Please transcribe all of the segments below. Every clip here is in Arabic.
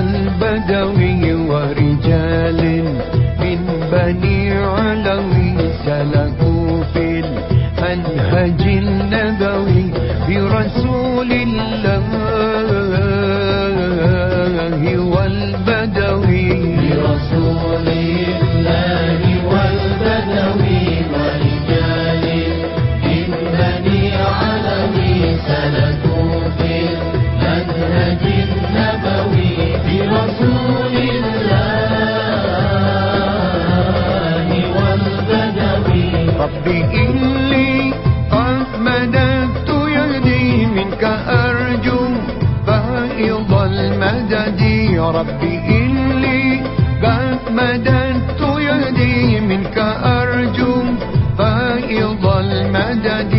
برسول الله والبدوي ربي إني قد مددت يدي منك أرجو فائض المدد. ربي إني قد مددت يدي منك أرجو فائض المدد.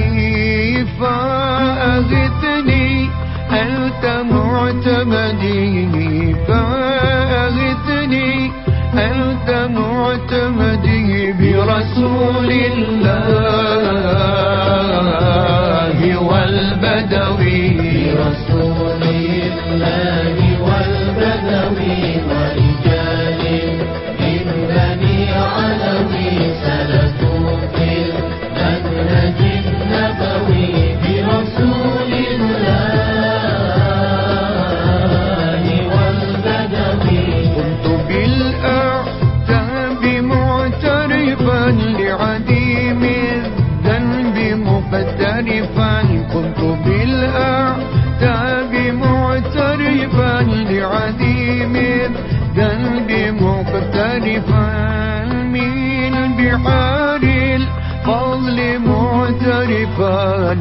فأغثني أنت مقترفا كنت بالأعتاب معترفا لعديم الذنب مقترفا من بحار الفضل معترفا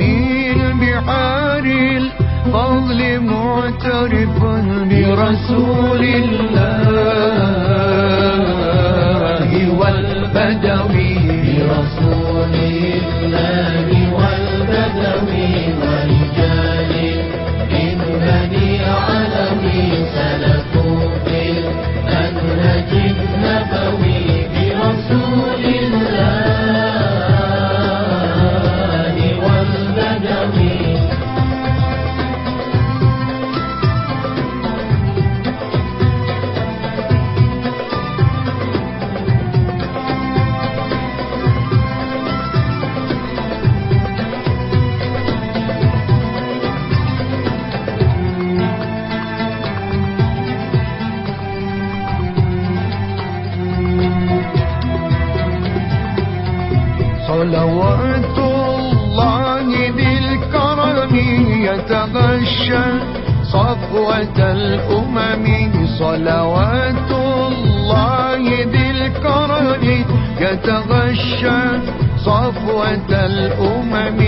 من بحار الفضل معترفا برسول الله. يتغشى صفوة الأمم صلوات الله بالكرم يتغشى صفوة الأمم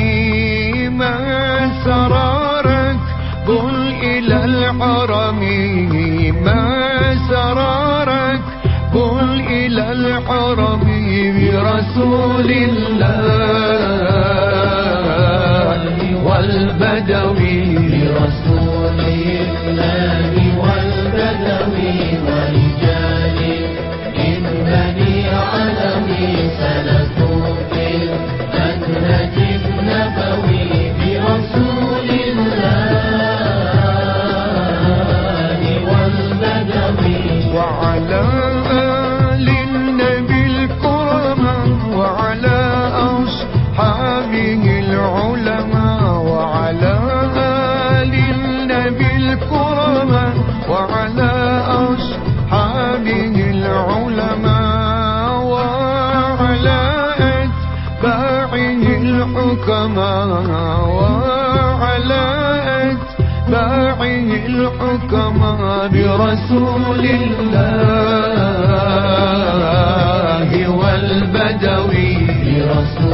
ما سرارك قل إلى الحرم ما سرارك قل إلى الحرم برسول الله. أتباعه الحكماء برسول الله والبدوي. برسول